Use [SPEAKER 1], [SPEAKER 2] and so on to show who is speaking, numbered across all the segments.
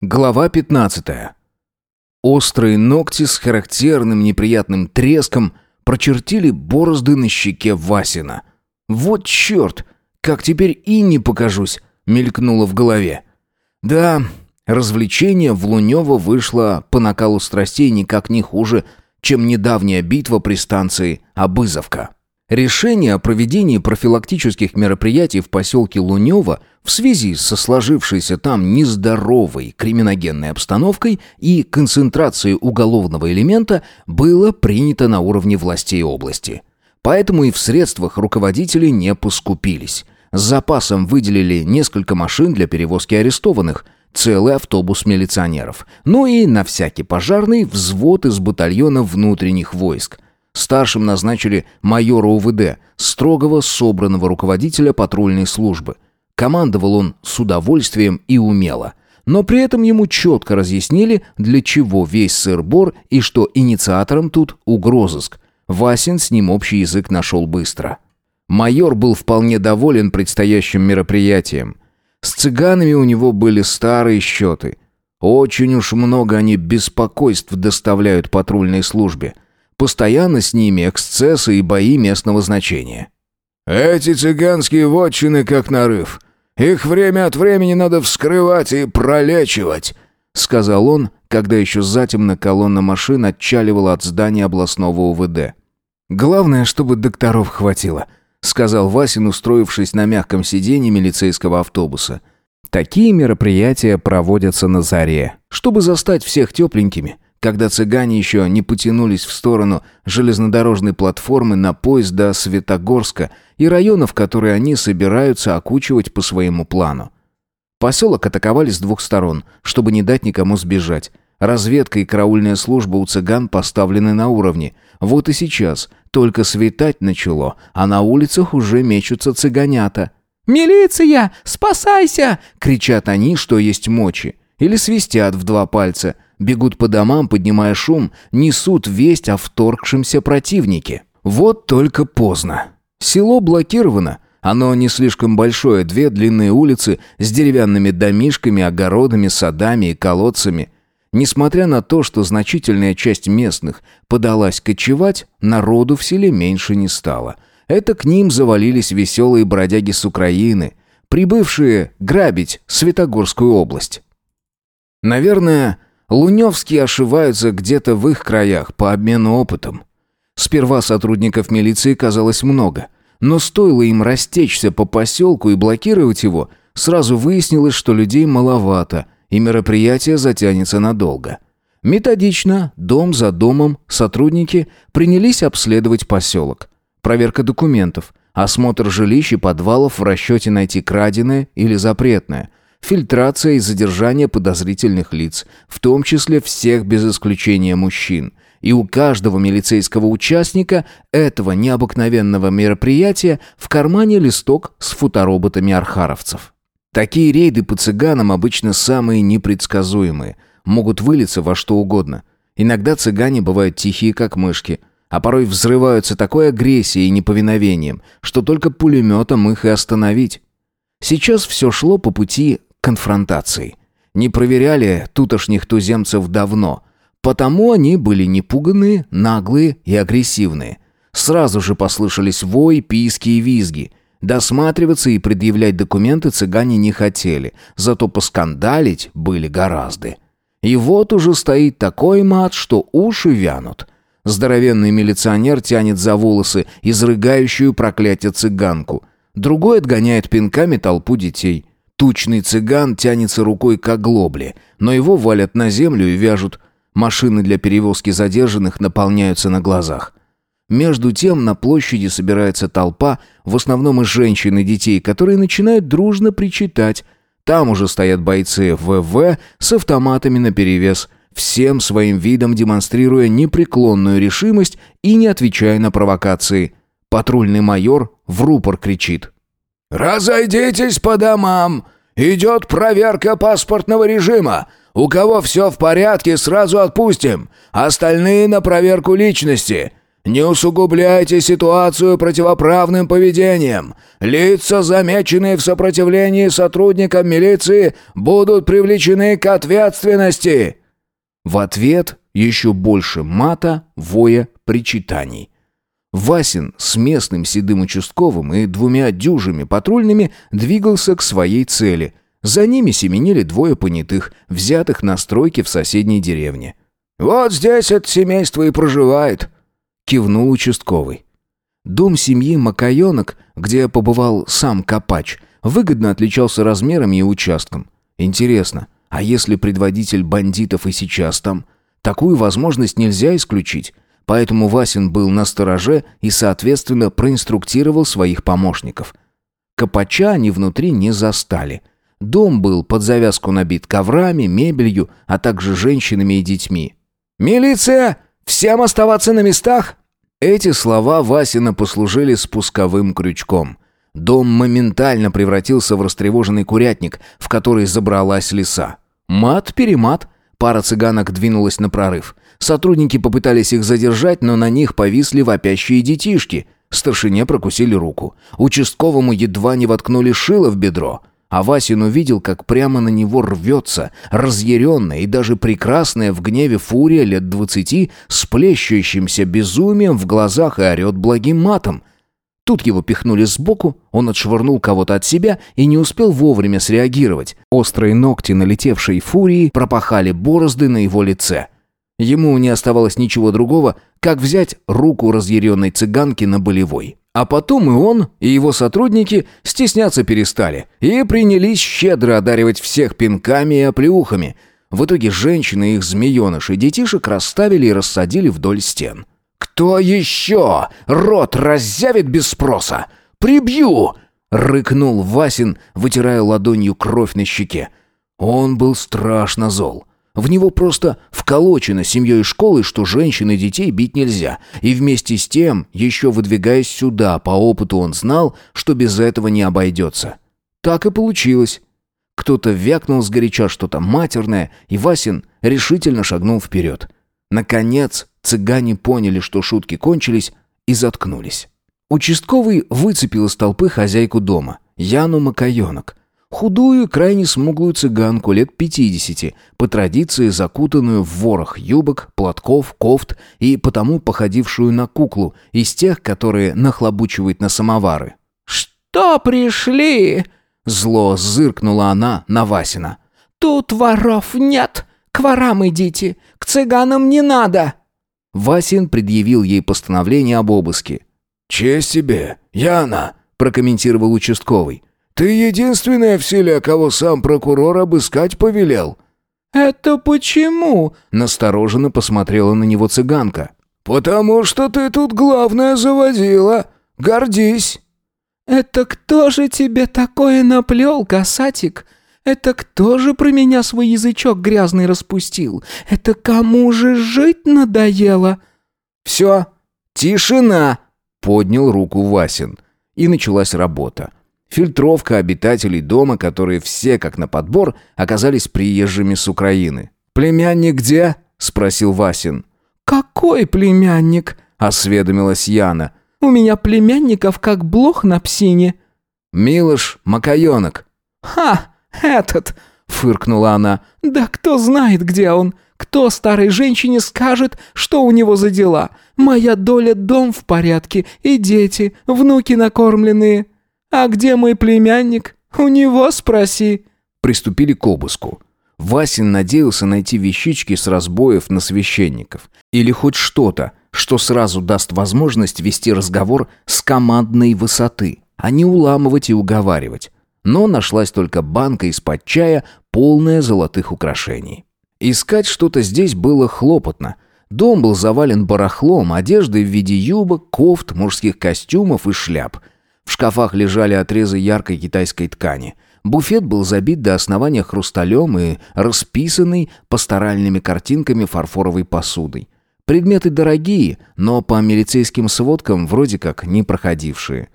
[SPEAKER 1] Глава 15. Острые ногти с характерным неприятным треском прочертили борозды на щеке Васина. «Вот черт! Как теперь и не покажусь!» — мелькнуло в голове. «Да, развлечение в Лунёво вышло по накалу страстей никак не хуже, чем недавняя битва при станции Обызовка». Решение о проведении профилактических мероприятий в поселке Лунево в связи со сложившейся там нездоровой криминогенной обстановкой и концентрацией уголовного элемента было принято на уровне властей области. Поэтому и в средствах руководители не поскупились. С запасом выделили несколько машин для перевозки арестованных, целый автобус милиционеров, ну и на всякий пожарный взвод из батальона внутренних войск – Старшим назначили майора УВД, строгого собранного руководителя патрульной службы. Командовал он с удовольствием и умело. Но при этом ему четко разъяснили, для чего весь сыр-бор и что инициатором тут угрозыск. Васин с ним общий язык нашел быстро. Майор был вполне доволен предстоящим мероприятием. С цыганами у него были старые счеты. Очень уж много они беспокойств доставляют патрульной службе – Постоянно с ними эксцессы и бои местного значения.
[SPEAKER 2] «Эти цыганские вотчины как нарыв. Их время от времени надо вскрывать и пролечивать», — сказал он, когда еще затемно колонна машин отчаливала от здания областного УВД.
[SPEAKER 1] «Главное, чтобы докторов хватило», — сказал Васин, устроившись на мягком сиденье милицейского автобуса. «Такие мероприятия проводятся на заре, чтобы застать всех тепленькими» когда цыгане еще не потянулись в сторону железнодорожной платформы на поезд до Светогорска и районов, которые они собираются окучивать по своему плану. Поселок атаковали с двух сторон, чтобы не дать никому сбежать. Разведка и караульная служба у цыган поставлены на уровне. Вот и сейчас только светать начало, а на улицах уже мечутся цыганята. «Милиция! Спасайся!» — кричат они, что есть мочи. Или свистят в два пальца — Бегут по домам, поднимая шум, несут весть о вторгшемся противнике. Вот только поздно. Село блокировано. Оно не слишком большое, две длинные улицы с деревянными домишками, огородами, садами и колодцами. Несмотря на то, что значительная часть местных подалась кочевать, народу в селе меньше не стало. Это к ним завалились веселые бродяги с Украины, прибывшие грабить Светогорскую область. Наверное, Луневские ошиваются где-то в их краях по обмену опытом. Сперва сотрудников милиции казалось много, но стоило им растечься по поселку и блокировать его, сразу выяснилось, что людей маловато, и мероприятие затянется надолго. Методично, дом за домом, сотрудники принялись обследовать поселок. Проверка документов, осмотр жилищ и подвалов в расчете найти краденое или запретное – фильтрация и задержание подозрительных лиц, в том числе всех без исключения мужчин. И у каждого милицейского участника этого необыкновенного мероприятия в кармане листок с фотороботами архаровцев. Такие рейды по цыганам обычно самые непредсказуемые, могут вылиться во что угодно. Иногда цыгане бывают тихие, как мышки, а порой взрываются такой агрессией и неповиновением, что только пулеметом их и остановить. Сейчас все шло по пути конфронтации. Не проверяли тутошних туземцев давно, потому они были непуганные, наглые и агрессивные. Сразу же послышались вой, писки и визги. Досматриваться и предъявлять документы цыгане не хотели, зато поскандалить были гораздо. И вот уже стоит такой мат, что уши вянут. Здоровенный милиционер тянет за волосы изрыгающую проклятие цыганку. Другой отгоняет пинками толпу детей. Тучный цыган тянется рукой к оглобле, но его валят на землю и вяжут. Машины для перевозки задержанных наполняются на глазах. Между тем на площади собирается толпа, в основном из женщин и детей, которые начинают дружно причитать. Там уже стоят бойцы ВВ с автоматами наперевес, всем своим видом демонстрируя непреклонную решимость и не отвечая на провокации. Патрульный майор в рупор кричит. «Разойдитесь по домам! Идет проверка паспортного режима! У кого все в порядке, сразу отпустим! Остальные на проверку личности!
[SPEAKER 2] Не усугубляйте ситуацию противоправным поведением. Лица, замеченные в сопротивлении сотрудникам милиции, будут привлечены к ответственности».
[SPEAKER 1] В ответ еще больше мата, воя, причитаний. Васин с местным седым участковым и двумя дюжими патрульными двигался к своей цели. За ними семенили двое понятых, взятых на стройке в соседней деревне.
[SPEAKER 2] «Вот здесь это семейство и проживает», — кивнул участковый.
[SPEAKER 1] Дом семьи Макаенок, где побывал сам Копач, выгодно отличался размерами и участком. Интересно, а если предводитель бандитов и сейчас там? Такую возможность нельзя исключить. Поэтому Васин был на стороже и, соответственно, проинструктировал своих помощников. Копача они внутри не застали. Дом был под завязку набит коврами, мебелью, а также женщинами и детьми.
[SPEAKER 2] «Милиция! Всем оставаться на местах!»
[SPEAKER 1] Эти слова Васина послужили спусковым крючком. Дом моментально превратился в растревоженный курятник, в который забралась лиса. Мат-перемат. Пара цыганок двинулась на прорыв. Сотрудники попытались их задержать, но на них повисли вопящие детишки. Старшине прокусили руку. Участковому едва не воткнули шило в бедро. А Васин увидел, как прямо на него рвется, разъяренная и даже прекрасная в гневе фурия лет двадцати, с плещущимся безумием в глазах и орет благим матом. Тут его пихнули сбоку, он отшвырнул кого-то от себя и не успел вовремя среагировать. Острые ногти налетевшей фурии пропахали борозды на его лице. Ему не оставалось ничего другого, как взять руку разъяренной цыганки на болевой. А потом и он, и его сотрудники стесняться перестали и принялись щедро одаривать всех пинками и оплеухами. В итоге женщины их змееныш детишек расставили и рассадили вдоль стен.
[SPEAKER 2] «Кто еще? Рот раззявит без спроса! Прибью!» — рыкнул Васин, вытирая ладонью кровь на щеке. Он был страшно зол. В него просто вколочено семьей и школой, что женщин и детей бить нельзя. И вместе с тем, еще выдвигаясь сюда, по опыту он знал, что без этого не обойдется. Так и получилось. Кто-то вякнул сгоряча что-то матерное, и Васин решительно шагнул вперед. Наконец, цыгане поняли, что шутки кончились, и заткнулись. Участковый выцепил из толпы хозяйку дома, Яну Макаенок. Худую, крайне смуглую цыганку лет пятидесяти, по традиции закутанную в ворох юбок, платков, кофт и потому походившую на куклу, из тех, которые нахлобучивают на самовары.
[SPEAKER 3] «Что пришли?»
[SPEAKER 1] Зло зыркнула она на Васина.
[SPEAKER 3] «Тут воров нет. К ворам идите. К цыганам не надо».
[SPEAKER 1] Васин предъявил ей постановление об обыске.
[SPEAKER 2] «Честь тебе, Яна», — прокомментировал участковый. «Ты единственная в селе, кого сам прокурор обыскать повелел».
[SPEAKER 3] «Это почему?»
[SPEAKER 1] — настороженно посмотрела на него цыганка.
[SPEAKER 2] «Потому что ты тут главная заводила. Гордись».
[SPEAKER 3] «Это кто же тебе такое наплел, касатик? Это кто же про меня свой язычок грязный распустил? Это кому же жить надоело?»
[SPEAKER 1] «Все, тишина!» — поднял руку Васин. И началась работа. Фильтровка обитателей дома, которые все, как на подбор, оказались приезжими с Украины. «Племянник где?» – спросил Васин.
[SPEAKER 3] «Какой племянник?»
[SPEAKER 1] – осведомилась Яна.
[SPEAKER 3] «У меня племянников как блох на псине».
[SPEAKER 1] «Милош Макаенок».
[SPEAKER 3] «Ха, этот!» – фыркнула она. «Да кто знает, где он? Кто старой женщине скажет, что у него за дела? Моя доля дом в порядке, и дети, внуки накормленные». «А где мой племянник? У него спроси».
[SPEAKER 1] Приступили к обыску. Васин надеялся найти вещички с разбоев на священников. Или хоть что-то, что сразу даст возможность вести разговор с командной высоты, а не уламывать и уговаривать. Но нашлась только банка из-под чая, полная золотых украшений. Искать что-то здесь было хлопотно. Дом был завален барахлом, одеждой в виде юбок, кофт, мужских костюмов и шляп – в шкафах лежали отрезы яркой китайской ткани. Буфет был забит до основания хрусталем и расписанный пасторальными картинками фарфоровой посудой. Предметы дорогие, но по милицейским сводкам вроде как не проходившие.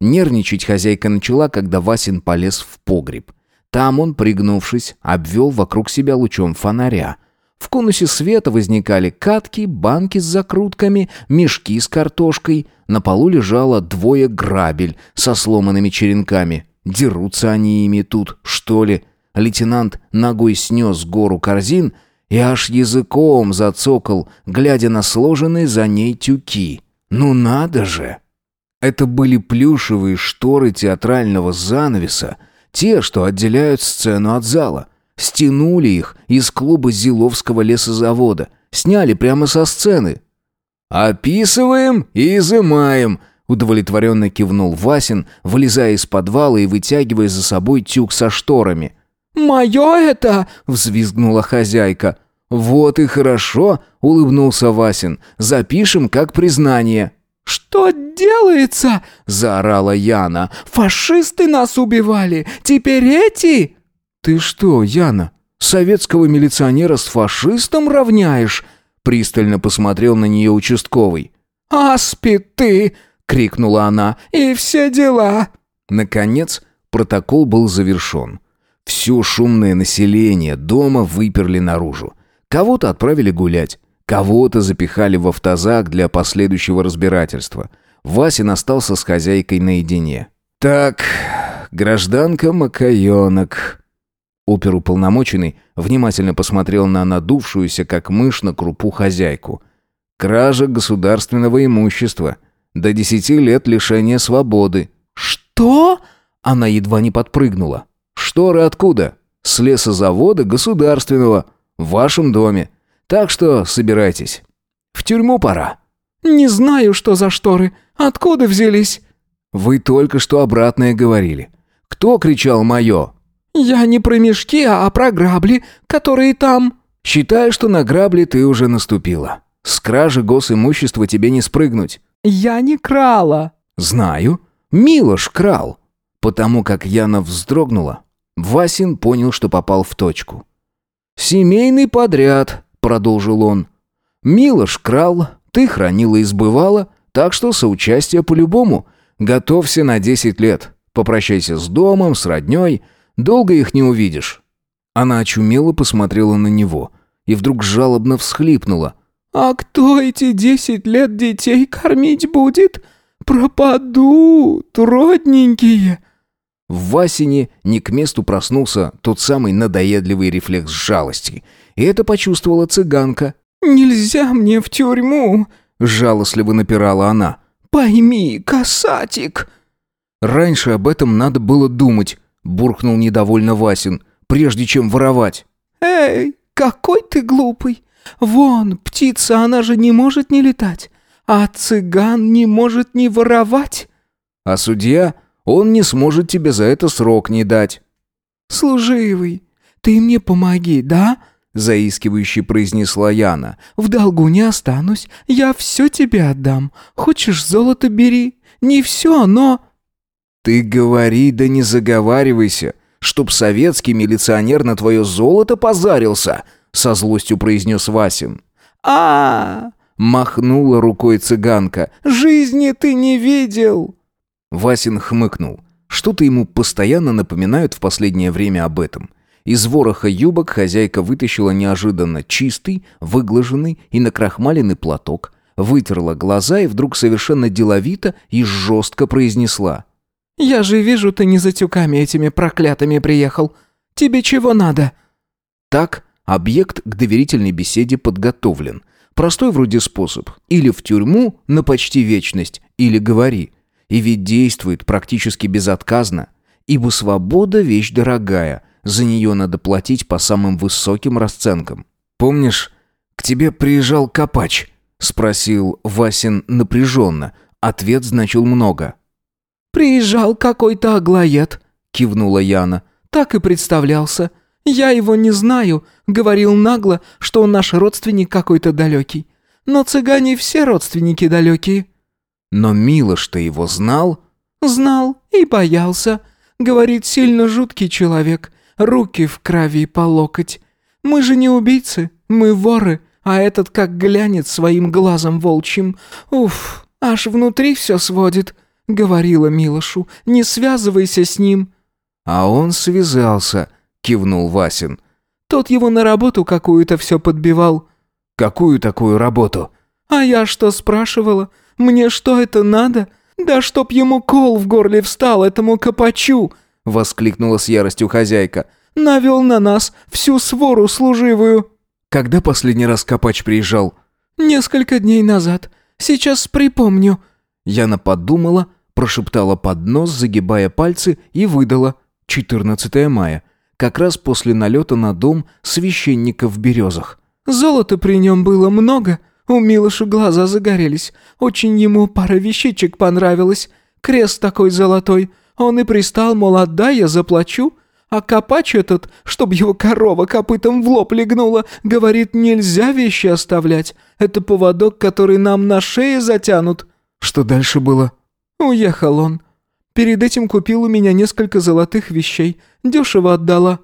[SPEAKER 1] Нервничать хозяйка начала, когда Васин полез в погреб. Там он, пригнувшись, обвел вокруг себя лучом фонаря. В конусе света возникали катки, банки с закрутками, мешки с картошкой. На полу лежало двое грабель со сломанными черенками. Дерутся они ими тут, что ли? Лейтенант ногой снес гору корзин и аж языком зацокал, глядя на сложенные за ней тюки. «Ну надо же!» Это были плюшевые шторы театрального занавеса, те, что отделяют сцену от зала. Стянули их из клуба Зиловского лесозавода, сняли прямо со сцены. «Описываем и изымаем», — удовлетворенно кивнул Васин, вылезая из подвала и вытягивая за собой тюк со шторами.
[SPEAKER 3] «Мое это!»
[SPEAKER 1] — взвизгнула хозяйка. «Вот и хорошо», — улыбнулся Васин. «Запишем как признание».
[SPEAKER 3] «Что делается?» — заорала Яна. «Фашисты нас убивали! Теперь эти...»
[SPEAKER 1] «Ты что, Яна, советского милиционера с фашистом равняешь?» Пристально посмотрел на нее участковый.
[SPEAKER 3] «Аспи ты!» — крикнула она. «И все дела!»
[SPEAKER 1] Наконец, протокол был завершен. Все шумное население дома выперли наружу. Кого-то отправили гулять, кого-то запихали в автозак для последующего разбирательства. Васин остался с хозяйкой наедине. «Так, гражданка Макаенок...» Оперуполномоченный внимательно посмотрел на надувшуюся, как мышь на крупу хозяйку. «Кража государственного имущества. До десяти лет лишения свободы».
[SPEAKER 3] «Что?»
[SPEAKER 1] Она едва не подпрыгнула. Шторы откуда? С лесозавода государственного. В вашем доме. Так что собирайтесь. В тюрьму пора».
[SPEAKER 3] «Не знаю, что за шторы. Откуда взялись?»
[SPEAKER 1] «Вы только что обратное говорили. Кто кричал «моё»?»
[SPEAKER 3] «Я не про мешки, а про грабли, которые там...»
[SPEAKER 1] «Считаю, что на грабли ты уже наступила. С кражи госимущества тебе не спрыгнуть».
[SPEAKER 3] «Я не крала».
[SPEAKER 1] «Знаю. Милош крал». Потому как Яна вздрогнула, Васин понял, что попал в точку. «Семейный подряд», — продолжил он. «Милош крал, ты хранила и сбывала, так что соучастие по-любому. Готовься на десять лет. Попрощайся с домом, с роднёй. Долго их не увидишь». Она очумело посмотрела на него и вдруг жалобно всхлипнула.
[SPEAKER 3] «А кто эти десять лет детей кормить будет? Пропадут, родненькие!»
[SPEAKER 1] В Васине не к месту проснулся тот самый надоедливый рефлекс жалости. И это почувствовала цыганка.
[SPEAKER 3] «Нельзя мне в тюрьму!»
[SPEAKER 1] — жалостливо напирала она.
[SPEAKER 3] «Пойми, касатик!»
[SPEAKER 1] «Раньше об этом надо было думать», — буркнул недовольно Васин, «прежде чем воровать».
[SPEAKER 3] «Эй, какой ты глупый! Вон, птица, она же не может не летать, а цыган не может не воровать!»
[SPEAKER 1] «А судья он не сможет тебе за это срок не дать».
[SPEAKER 3] «Служивый, ты мне помоги, да?» заискивающе произнесла Яна. «В долгу не останусь, я все тебе отдам. Хочешь золото бери, не все, но...»
[SPEAKER 1] «Ты говори, да не заговаривайся, чтоб советский милиционер на твое золото позарился!» со злостью произнес Васин.
[SPEAKER 3] а, -а, -а
[SPEAKER 1] махнула рукой цыганка.
[SPEAKER 3] «Жизни ты не видел!»
[SPEAKER 1] Васин хмыкнул. Что-то ему постоянно напоминают в последнее время об этом. Из вороха юбок хозяйка вытащила неожиданно чистый, выглаженный и накрахмаленный платок, вытерла глаза и вдруг совершенно деловито и жестко произнесла.
[SPEAKER 3] «Я же вижу, ты не за тюками этими проклятыми приехал. Тебе чего надо?»
[SPEAKER 1] Так объект к доверительной беседе подготовлен. Простой вроде способ. Или в тюрьму на почти вечность, или говори. И ведь действует практически безотказно, ибо свобода – вещь дорогая, за нее надо платить по самым высоким расценкам. «Помнишь, к тебе приезжал Копач?» – спросил Васин напряженно. Ответ значил много.
[SPEAKER 3] «Приезжал какой-то аглоед», – кивнула Яна. «Так и представлялся. Я его не знаю», – говорил нагло, что он наш родственник какой-то далекий. «Но цыгане все родственники далекие».
[SPEAKER 1] Но Милош-то его знал?
[SPEAKER 3] Знал и боялся. Говорит, сильно жуткий человек. Руки в крови по локоть. Мы же не убийцы, мы воры, а этот как глянет своим глазом волчьим. Уф, аж внутри все сводит. Говорила Милошу, не связывайся с ним.
[SPEAKER 1] А он связался, кивнул Васин.
[SPEAKER 3] Тот его на работу какую-то все подбивал».
[SPEAKER 1] «Какую такую работу?»
[SPEAKER 3] «А я что спрашивала? Мне что это надо? Да чтоб ему кол в горле встал, этому копачу!» Воскликнула с яростью хозяйка. «Навел на нас всю свору служивую!»
[SPEAKER 1] «Когда последний раз копач приезжал?»
[SPEAKER 3] «Несколько дней назад. Сейчас припомню».
[SPEAKER 1] Яна подумала, прошептала под нос, загибая пальцы, и выдала. 14 мая. Как раз после налета на дом священника в Березах.
[SPEAKER 3] «Золота при нем было много. У Милоши глаза загорелись. Очень ему пара вещичек понравилась. Крест такой золотой. Он и пристал, мол, отдай, я заплачу. А копач этот, чтоб его корова копытом в лоб легнула, говорит, нельзя вещи оставлять. Это поводок, который нам на шее затянут».
[SPEAKER 1] «Что дальше было?»
[SPEAKER 3] «Уехал он. Перед этим купил у меня несколько золотых вещей. Дешево отдала».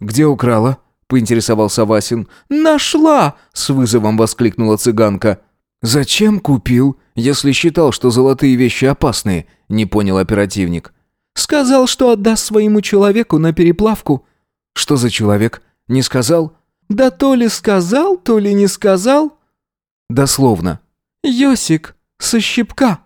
[SPEAKER 1] «Где украла?» — поинтересовался Васин.
[SPEAKER 3] «Нашла!»
[SPEAKER 1] — с вызовом воскликнула цыганка. «Зачем купил, если считал, что золотые вещи опасные?» — не понял оперативник.
[SPEAKER 3] «Сказал, что отдаст своему человеку на переплавку».
[SPEAKER 1] «Что за человек? Не сказал?»
[SPEAKER 3] «Да то ли сказал, то ли не сказал».
[SPEAKER 1] «Дословно».
[SPEAKER 3] «Йосик, со щипка».